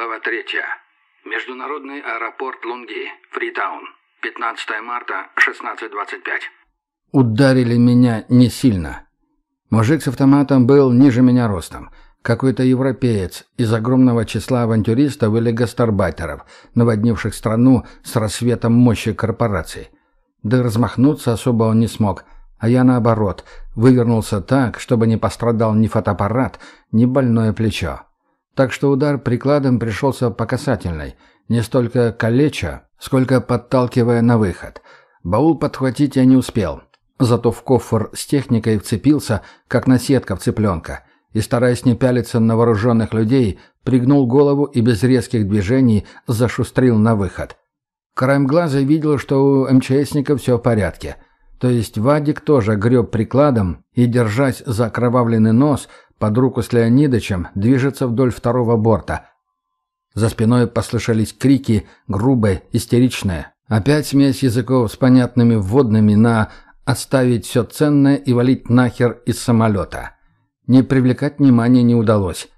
Глава 3. Международный аэропорт Лунги, Фритаун. 15 марта, 16.25. Ударили меня не сильно. Мужик с автоматом был ниже меня ростом. Какой-то европеец из огромного числа авантюристов или гастарбайтеров, наводнивших страну с рассветом мощи корпораций. Да размахнуться особо он не смог, а я наоборот, вывернулся так, чтобы не пострадал ни фотоаппарат, ни больное плечо. Так что удар прикладом пришелся по касательной, не столько калеча, сколько подталкивая на выход. Баул подхватить я не успел, зато в кофр с техникой вцепился, как наседка в цыпленка, и, стараясь не пялиться на вооруженных людей, пригнул голову и без резких движений зашустрил на выход. Краем глаза видел, что у МЧСника все в порядке. То есть Вадик тоже греб прикладом и, держась за окровавленный нос, под руку с Леонидычем движется вдоль второго борта. За спиной послышались крики, грубые, истеричные. Опять смесь языков с понятными вводными на «оставить все ценное и валить нахер из самолета». Не привлекать внимания не удалось.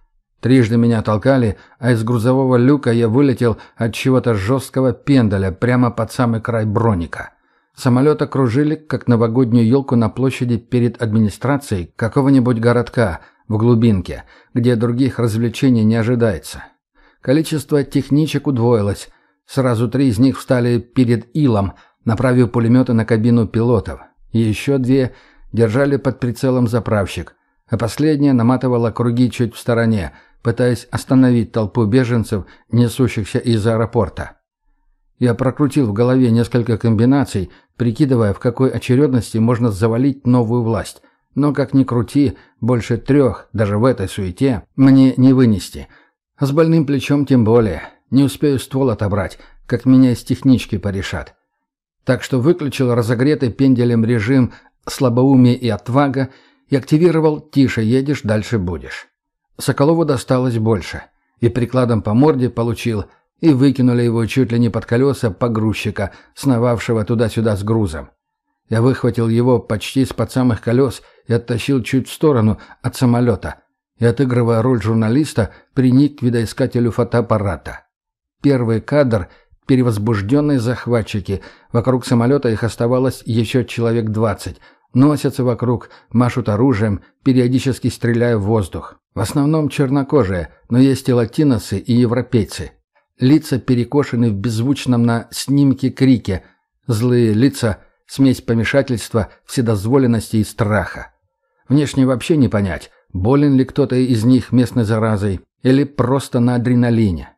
Трижды меня толкали, а из грузового люка я вылетел от чего-то жесткого пендаля прямо под самый край броника. Самолет окружили, как новогоднюю елку на площади перед администрацией какого-нибудь городка – в глубинке, где других развлечений не ожидается. Количество техничек удвоилось. Сразу три из них встали перед Илом, направив пулеметы на кабину пилотов. Еще две держали под прицелом заправщик, а последняя наматывала круги чуть в стороне, пытаясь остановить толпу беженцев, несущихся из аэропорта. Я прокрутил в голове несколько комбинаций, прикидывая, в какой очередности можно завалить новую власть. Но, как ни крути, больше трех, даже в этой суете, мне не вынести. С больным плечом тем более. Не успею ствол отобрать, как меня из технички порешат. Так что выключил разогретый пенделем режим слабоумие и отвага и активировал «Тише едешь, дальше будешь». Соколову досталось больше. И прикладом по морде получил, и выкинули его чуть ли не под колеса погрузчика, сновавшего туда-сюда с грузом. Я выхватил его почти с-под самых колес и оттащил чуть в сторону от самолета. И, отыгрывая роль журналиста, приник к видоискателю фотоаппарата. Первый кадр — перевозбужденные захватчики. Вокруг самолета их оставалось еще человек двадцать. Носятся вокруг, машут оружием, периодически стреляя в воздух. В основном чернокожие, но есть и латиносы, и европейцы. Лица перекошены в беззвучном на снимке крике. Злые лица — Смесь помешательства, вседозволенности и страха. Внешне вообще не понять, болен ли кто-то из них местной заразой или просто на адреналине.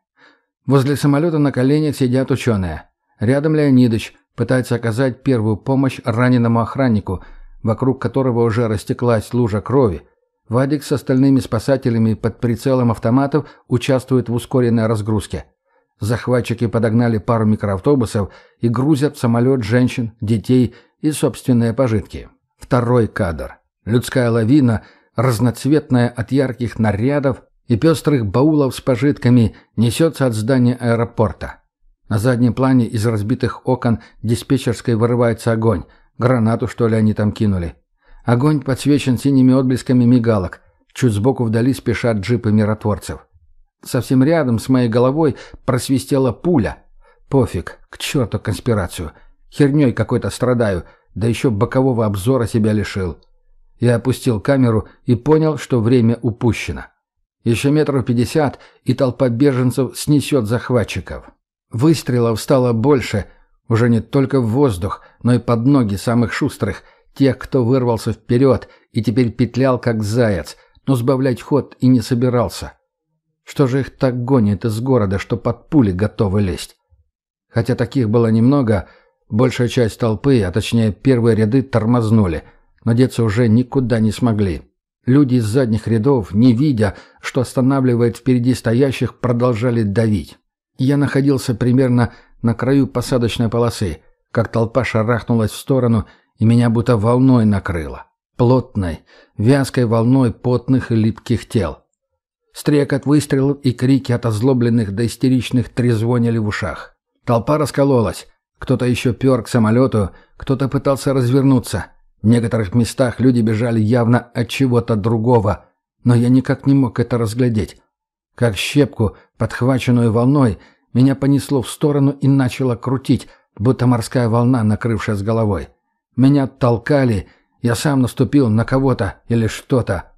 Возле самолета на коленях сидят ученые. Рядом Леонидыч пытается оказать первую помощь раненому охраннику, вокруг которого уже растеклась лужа крови. Вадик с остальными спасателями под прицелом автоматов участвует в ускоренной разгрузке. Захватчики подогнали пару микроавтобусов и грузят в самолет женщин, детей и собственные пожитки. Второй кадр. Людская лавина, разноцветная от ярких нарядов и пестрых баулов с пожитками, несется от здания аэропорта. На заднем плане из разбитых окон диспетчерской вырывается огонь. Гранату, что ли, они там кинули. Огонь подсвечен синими отблесками мигалок. Чуть сбоку вдали спешат джипы миротворцев. Совсем рядом с моей головой просвистела пуля. Пофиг, к черту конспирацию. Херней какой-то страдаю, да еще бокового обзора себя лишил. Я опустил камеру и понял, что время упущено. Еще метров пятьдесят, и толпа беженцев снесет захватчиков. Выстрелов стало больше, уже не только в воздух, но и под ноги самых шустрых, тех, кто вырвался вперед и теперь петлял, как заяц, но сбавлять ход и не собирался. Что же их так гонит из города, что под пули готовы лезть? Хотя таких было немного, большая часть толпы, а точнее первые ряды, тормознули, но деться уже никуда не смогли. Люди из задних рядов, не видя, что останавливает впереди стоящих, продолжали давить. Я находился примерно на краю посадочной полосы, как толпа шарахнулась в сторону, и меня будто волной накрыло. Плотной, вязкой волной потных и липких тел. Стрекот выстрелов и крики от озлобленных до истеричных трезвонили в ушах. Толпа раскололась. Кто-то еще пер к самолету, кто-то пытался развернуться. В некоторых местах люди бежали явно от чего-то другого, но я никак не мог это разглядеть. Как щепку, подхваченную волной, меня понесло в сторону и начало крутить, будто морская волна, накрывшая с головой. Меня толкали, я сам наступил на кого-то или что-то.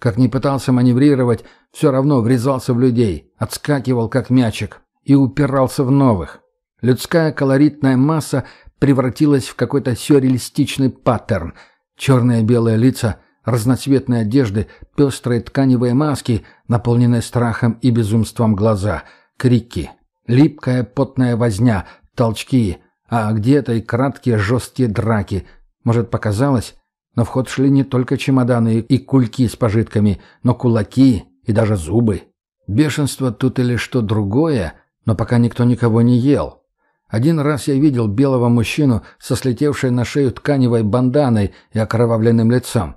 Как ни пытался маневрировать, все равно врезался в людей, отскакивал как мячик и упирался в новых. Людская колоритная масса превратилась в какой-то сюрреалистичный паттерн. Черные и белые лица, разноцветные одежды, пестрые тканевые маски, наполненные страхом и безумством глаза, крики, липкая потная возня, толчки, а где-то и краткие жесткие драки. Может, показалось? Но в ход шли не только чемоданы и кульки с пожитками, но кулаки и даже зубы. Бешенство тут или что другое, но пока никто никого не ел. Один раз я видел белого мужчину со слетевшей на шею тканевой банданой и окровавленным лицом.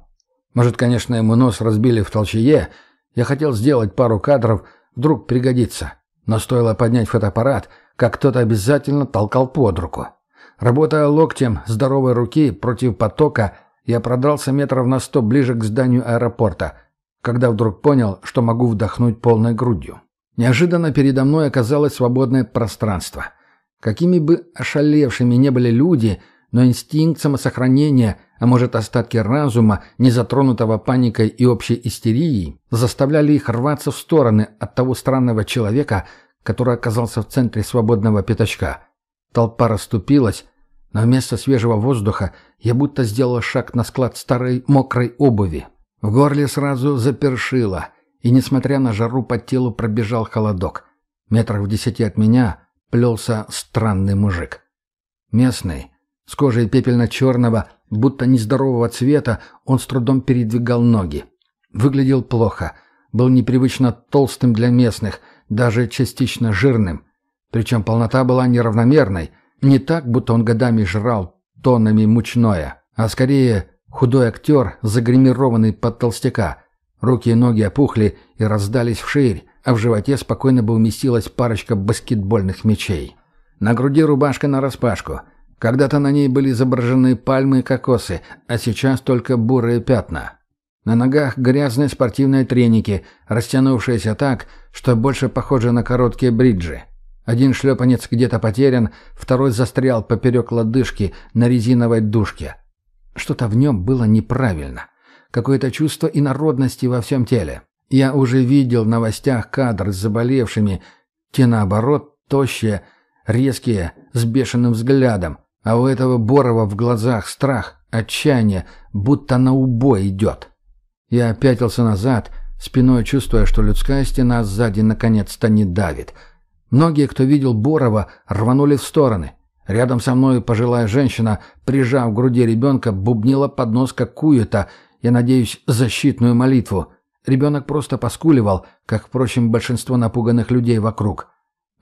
Может, конечно, ему нос разбили в толчее. Я хотел сделать пару кадров, вдруг пригодится. Но стоило поднять фотоаппарат, как кто-то обязательно толкал под руку. Работая локтем здоровой руки против потока, я продрался метров на сто ближе к зданию аэропорта, когда вдруг понял, что могу вдохнуть полной грудью. Неожиданно передо мной оказалось свободное пространство — Какими бы ошалевшими не были люди, но инстинкт самосохранения, а может остатки разума, не затронутого паникой и общей истерией, заставляли их рваться в стороны от того странного человека, который оказался в центре свободного пятачка. Толпа расступилась, но вместо свежего воздуха я будто сделал шаг на склад старой мокрой обуви. В горле сразу запершило, и, несмотря на жару, по телу пробежал холодок. Метрах в десяти от меня плелся странный мужик. Местный, с кожей пепельно-черного, будто нездорового цвета, он с трудом передвигал ноги. Выглядел плохо, был непривычно толстым для местных, даже частично жирным. Причем полнота была неравномерной, не так, будто он годами жрал тоннами мучное, а скорее худой актер, загримированный под толстяка. Руки и ноги опухли и раздались вширь, а в животе спокойно бы уместилась парочка баскетбольных мячей. На груди рубашка нараспашку. Когда-то на ней были изображены пальмы и кокосы, а сейчас только бурые пятна. На ногах грязные спортивные треники, растянувшиеся так, что больше похожи на короткие бриджи. Один шлепанец где-то потерян, второй застрял поперек лодыжки на резиновой дужке. Что-то в нем было неправильно. Какое-то чувство инородности во всем теле. Я уже видел в новостях кадр с заболевшими, те наоборот, тощие, резкие, с бешеным взглядом, а у этого Борова в глазах страх, отчаяние, будто на убой идет. Я опятился назад, спиной чувствуя, что людская стена сзади наконец-то не давит. Многие, кто видел Борова, рванули в стороны. Рядом со мной пожилая женщина, прижав к груди ребенка, бубнила под нос какую-то, я надеюсь, защитную молитву. Ребенок просто поскуливал, как, впрочем, большинство напуганных людей вокруг.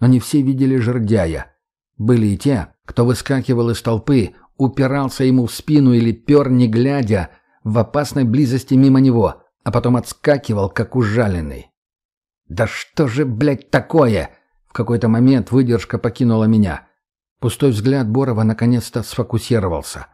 Но не все видели жердяя. Были и те, кто выскакивал из толпы, упирался ему в спину или пер, не глядя, в опасной близости мимо него, а потом отскакивал, как ужаленный. «Да что же, блядь, такое?» В какой-то момент выдержка покинула меня. Пустой взгляд Борова наконец-то сфокусировался.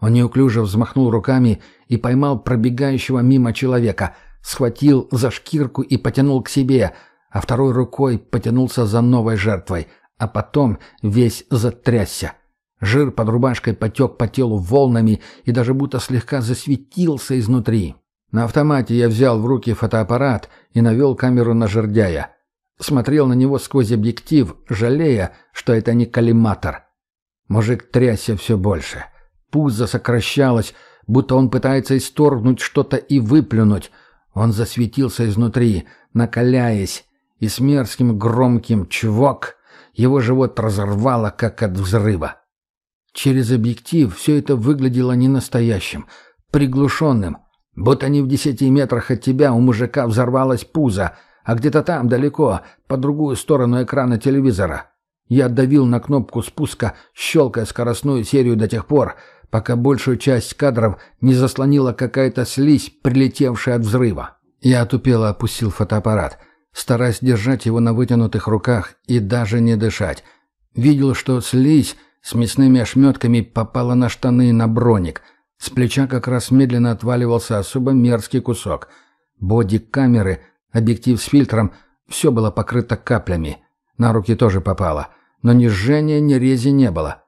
Он неуклюже взмахнул руками и поймал пробегающего мимо человека — схватил за шкирку и потянул к себе, а второй рукой потянулся за новой жертвой, а потом весь затрясся. Жир под рубашкой потек по телу волнами и даже будто слегка засветился изнутри. На автомате я взял в руки фотоаппарат и навел камеру на жердяя. Смотрел на него сквозь объектив, жалея, что это не коллиматор. Мужик трясся все больше. Пузо сокращалось, будто он пытается исторгнуть что-то и выплюнуть, он засветился изнутри, накаляясь, и с мерзким громким «чвок» его живот разорвало, как от взрыва. Через объектив все это выглядело ненастоящим, приглушенным, будто не в десяти метрах от тебя у мужика взорвалось пузо, а где-то там, далеко, по другую сторону экрана телевизора. Я давил на кнопку спуска, щелкая скоростную серию до тех пор, пока большую часть кадров не заслонила какая-то слизь, прилетевшая от взрыва. Я отупело опустил фотоаппарат, стараясь держать его на вытянутых руках и даже не дышать. Видел, что слизь с мясными ошметками попала на штаны и на броник. С плеча как раз медленно отваливался особо мерзкий кусок. Боди камеры, объектив с фильтром — Все было покрыто каплями. На руки тоже попало. Но ни жжения, ни рези не было.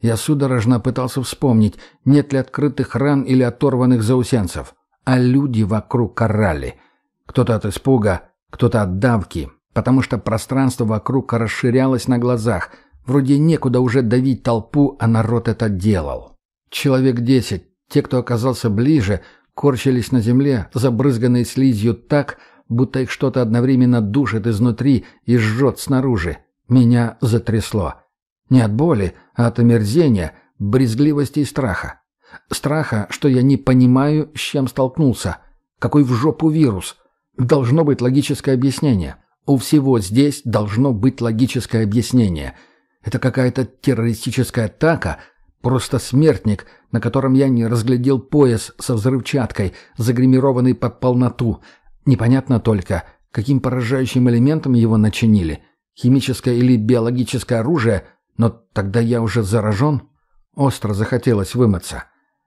Я судорожно пытался вспомнить, нет ли открытых ран или оторванных заусенцев. А люди вокруг карали. Кто-то от испуга, кто-то от давки, потому что пространство вокруг расширялось на глазах. Вроде некуда уже давить толпу, а народ это делал. Человек десять, те, кто оказался ближе, корчились на земле, забрызганные слизью так, будто их что-то одновременно душит изнутри и жжет снаружи. Меня затрясло. Не от боли, а от омерзения, брезгливости и страха. Страха, что я не понимаю, с чем столкнулся. Какой в жопу вирус. Должно быть логическое объяснение. У всего здесь должно быть логическое объяснение. Это какая-то террористическая атака, просто смертник, на котором я не разглядел пояс со взрывчаткой, загримированный под полноту. Непонятно только, каким поражающим элементом его начинили. Химическое или биологическое оружие, но тогда я уже заражен. Остро захотелось вымыться.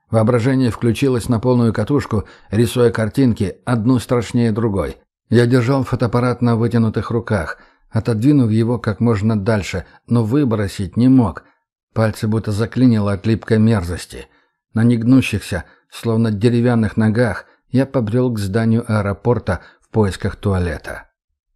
Воображение включилось на полную катушку, рисуя картинки, одну страшнее другой. Я держал фотоаппарат на вытянутых руках, отодвинув его как можно дальше, но выбросить не мог. Пальцы будто заклинило от липкой мерзости. На негнущихся, словно деревянных ногах, я побрел к зданию аэропорта в поисках туалета.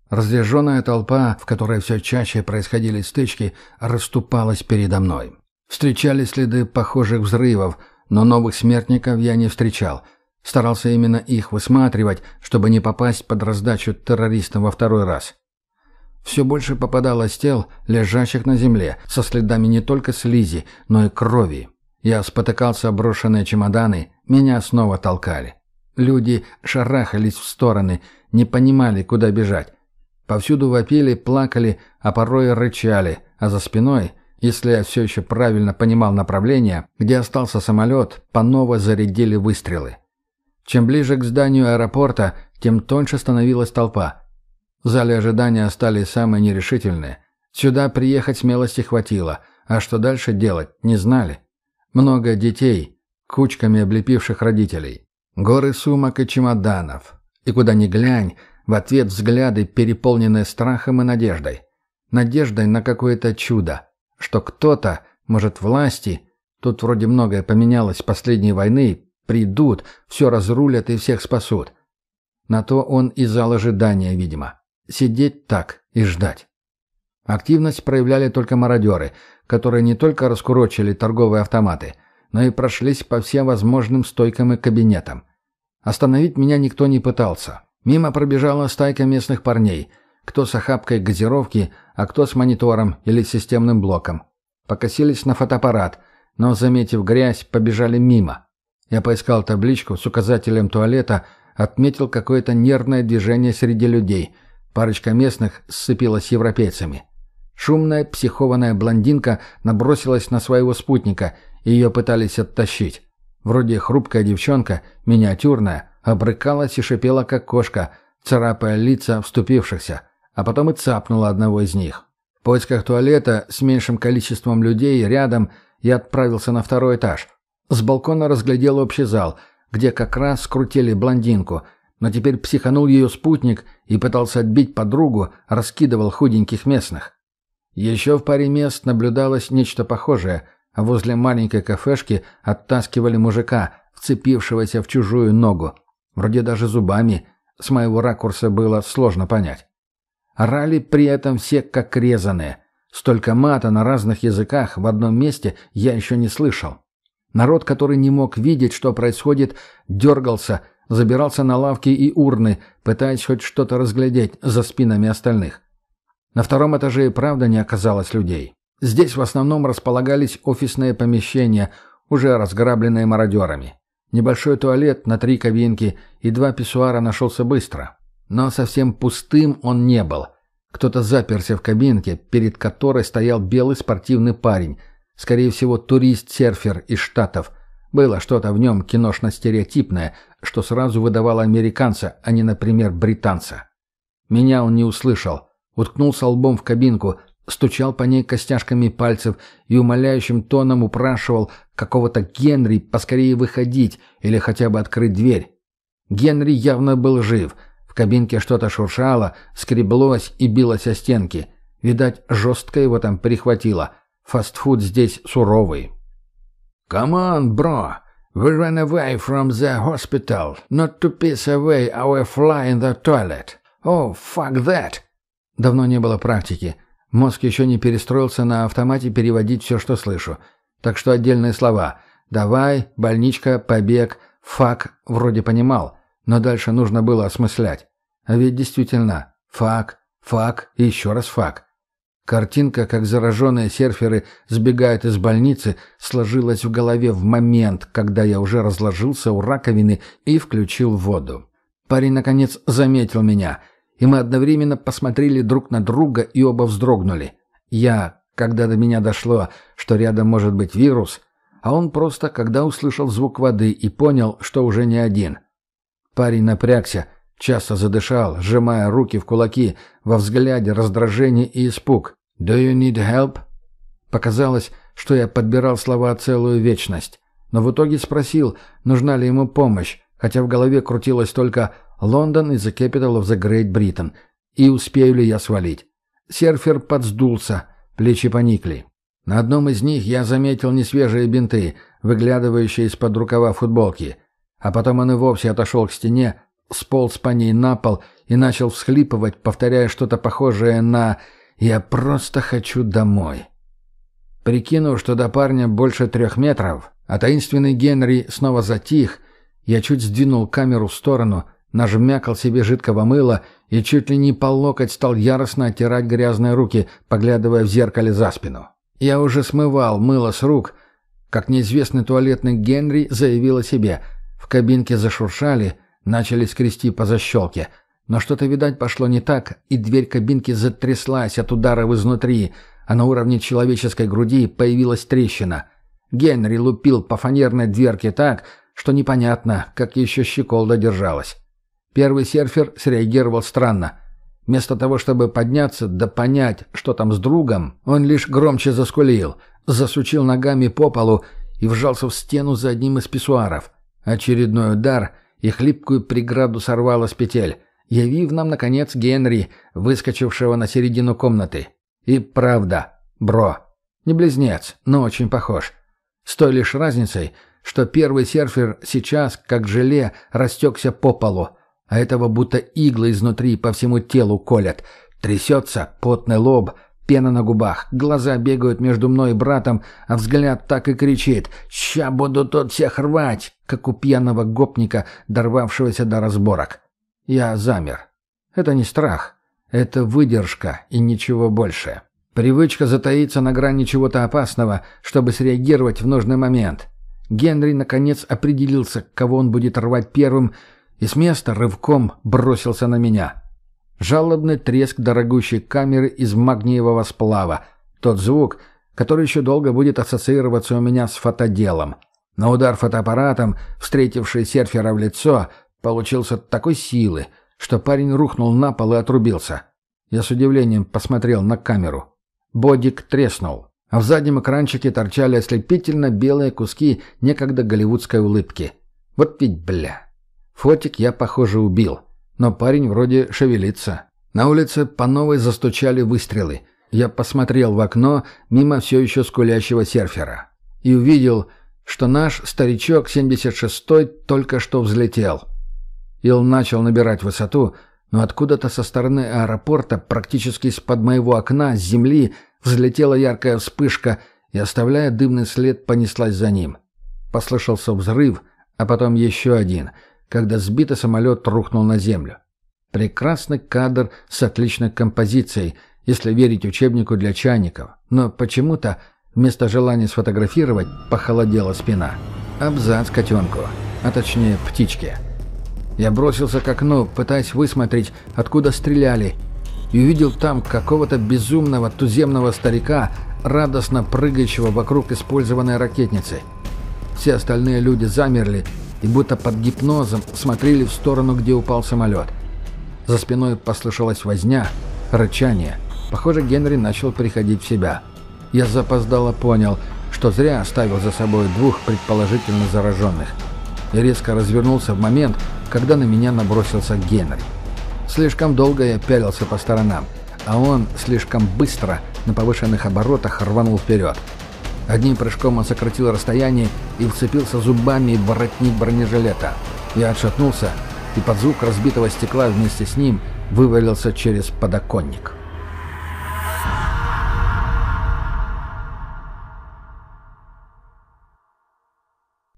Разряженная толпа, в которой все чаще происходили стычки, расступалась передо мной. Встречались следы похожих взрывов – но новых смертников я не встречал. Старался именно их высматривать, чтобы не попасть под раздачу террористам во второй раз. Все больше попадалось тел, лежащих на земле, со следами не только слизи, но и крови. Я спотыкался об брошенные чемоданы, меня снова толкали. Люди шарахались в стороны, не понимали, куда бежать. Повсюду вопили, плакали, а порой рычали, а за спиной если я все еще правильно понимал направление, где остался самолет, по ново зарядили выстрелы. Чем ближе к зданию аэропорта, тем тоньше становилась толпа. В зале ожидания остались самые нерешительные. Сюда приехать смелости хватило, а что дальше делать, не знали. Много детей, кучками облепивших родителей. Горы сумок и чемоданов. И куда ни глянь, в ответ взгляды, переполненные страхом и надеждой. Надеждой на какое-то чудо что кто-то, может, власти, тут вроде многое поменялось с последней войны, придут, все разрулят и всех спасут. На то он и зал ожидания, видимо. Сидеть так и ждать. Активность проявляли только мародеры, которые не только раскурочили торговые автоматы, но и прошлись по всем возможным стойкам и кабинетам. Остановить меня никто не пытался. Мимо пробежала стайка местных парней – кто с охапкой газировки, а кто с монитором или системным блоком. Покосились на фотоаппарат, но, заметив грязь, побежали мимо. Я поискал табличку с указателем туалета, отметил какое-то нервное движение среди людей. Парочка местных сцепилась с европейцами. Шумная, психованная блондинка набросилась на своего спутника, и ее пытались оттащить. Вроде хрупкая девчонка, миниатюрная, обрыкалась и шипела, как кошка, царапая лица вступившихся а потом и цапнула одного из них. В поисках туалета с меньшим количеством людей рядом я отправился на второй этаж. С балкона разглядел общий зал, где как раз скрутили блондинку, но теперь психанул ее спутник и пытался отбить подругу, раскидывал худеньких местных. Еще в паре мест наблюдалось нечто похожее, возле маленькой кафешки оттаскивали мужика, вцепившегося в чужую ногу. Вроде даже зубами, с моего ракурса было сложно понять. Орали при этом все как резаные. Столько мата на разных языках в одном месте я еще не слышал. Народ, который не мог видеть, что происходит, дергался, забирался на лавки и урны, пытаясь хоть что-то разглядеть за спинами остальных. На втором этаже и правда не оказалось людей. Здесь в основном располагались офисные помещения, уже разграбленные мародерами. Небольшой туалет на три кабинки и два писсуара нашелся быстро. Но совсем пустым он не был. Кто-то заперся в кабинке, перед которой стоял белый спортивный парень, скорее всего, турист-серфер из Штатов. Было что-то в нем киношно-стереотипное, что сразу выдавало американца, а не, например, британца. Меня он не услышал. Уткнулся лбом в кабинку, стучал по ней костяшками пальцев и умоляющим тоном упрашивал какого-то Генри поскорее выходить или хотя бы открыть дверь. Генри явно был жив — В кабинке что-то шуршало, скреблось и билось о стенки. Видать, жестко его там прихватило. Фастфуд здесь суровый. «Come on, bro. We ran away from the hospital. Not to piss away our fly in the toilet. Oh, fuck that!» Давно не было практики. Мозг еще не перестроился на автомате переводить все, что слышу. Так что отдельные слова «давай», «больничка», «побег», «фак» вроде понимал, но дальше нужно было осмыслять. А ведь действительно, fuck, fuck и еще раз fuck. Картинка, как зараженные серферы сбегают из больницы, сложилась в голове в момент, когда я уже разложился у раковины и включил воду. Парень, наконец, заметил меня — и мы одновременно посмотрели друг на друга и оба вздрогнули. Я, когда до меня дошло, что рядом может быть вирус, а он просто, когда услышал звук воды и понял, что уже не один. Парень напрягся, часто задышал, сжимая руки в кулаки, во взгляде раздражение и испуг. «Do you need help?» Показалось, что я подбирал слова целую вечность, но в итоге спросил, нужна ли ему помощь, хотя в голове крутилось только Лондон is the capital of the Great Britain. И успею ли я свалить? Серфер подсдулся, плечи поникли. На одном из них я заметил несвежие бинты, выглядывающие из-под рукава футболки. А потом он и вовсе отошел к стене, сполз по ней на пол и начал всхлипывать, повторяя что-то похожее на «Я просто хочу домой». Прикинув, что до парня больше трех метров, а таинственный Генри снова затих, я чуть сдвинул камеру в сторону, нажмякал себе жидкого мыла и чуть ли не по локоть стал яростно оттирать грязные руки, поглядывая в зеркале за спину. Я уже смывал мыло с рук, как неизвестный туалетный Генри заявил о себе. В кабинке зашуршали, начали скрести по защелке. Но что-то, видать, пошло не так, и дверь кабинки затряслась от ударов изнутри, а на уровне человеческой груди появилась трещина. Генри лупил по фанерной дверке так, что непонятно, как еще щеколда держалась. Первый серфер среагировал странно. Вместо того, чтобы подняться да понять, что там с другом, он лишь громче заскулил, засучил ногами по полу и вжался в стену за одним из писсуаров. Очередной удар и хлипкую преграду сорвало с петель, явив нам, наконец, Генри, выскочившего на середину комнаты. И правда, бро. Не близнец, но очень похож. С той лишь разницей, что первый серфер сейчас, как желе, растекся по полу, а этого будто иглы изнутри по всему телу колят. Трясется, потный лоб, пена на губах, глаза бегают между мной и братом, а взгляд так и кричит «Ща буду тут всех рвать!» как у пьяного гопника, дорвавшегося до разборок. Я замер. Это не страх, это выдержка и ничего больше. Привычка затаиться на грани чего-то опасного, чтобы среагировать в нужный момент. Генри, наконец, определился, кого он будет рвать первым, и с места рывком бросился на меня. Жалобный треск дорогущей камеры из магниевого сплава. Тот звук, который еще долго будет ассоциироваться у меня с фотоделом. Но удар фотоаппаратом, встретивший серфера в лицо, получился такой силы, что парень рухнул на пол и отрубился. Я с удивлением посмотрел на камеру. Бодик треснул, а в заднем экранчике торчали ослепительно белые куски некогда голливудской улыбки. Вот ведь бля. Фотик я, похоже, убил. Но парень вроде шевелится. На улице по новой застучали выстрелы. Я посмотрел в окно мимо все еще скулящего серфера. И увидел, что наш старичок 76-й только что взлетел. Ил начал набирать высоту, но откуда-то со стороны аэропорта, практически из-под моего окна, с земли, взлетела яркая вспышка и, оставляя дымный след, понеслась за ним. Послышался взрыв, а потом еще один — когда сбитый самолет рухнул на землю. Прекрасный кадр с отличной композицией, если верить учебнику для чайников, но почему-то вместо желания сфотографировать похолодела спина. Абзац котенку, а точнее птичке. Я бросился к окну, пытаясь высмотреть, откуда стреляли, и увидел там какого-то безумного туземного старика, радостно прыгающего вокруг использованной ракетницы. Все остальные люди замерли, и будто под гипнозом смотрели в сторону, где упал самолет. За спиной послышалась возня, рычание. Похоже, Генри начал приходить в себя. Я запоздало понял, что зря оставил за собой двух предположительно зараженных. И резко развернулся в момент, когда на меня набросился Генри. Слишком долго я пялился по сторонам, а он слишком быстро на повышенных оборотах рванул вперед. Одним прыжком он сократил расстояние и вцепился зубами в воротник бронежилета. Я отшатнулся, и под звук разбитого стекла вместе с ним вывалился через подоконник.